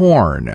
horn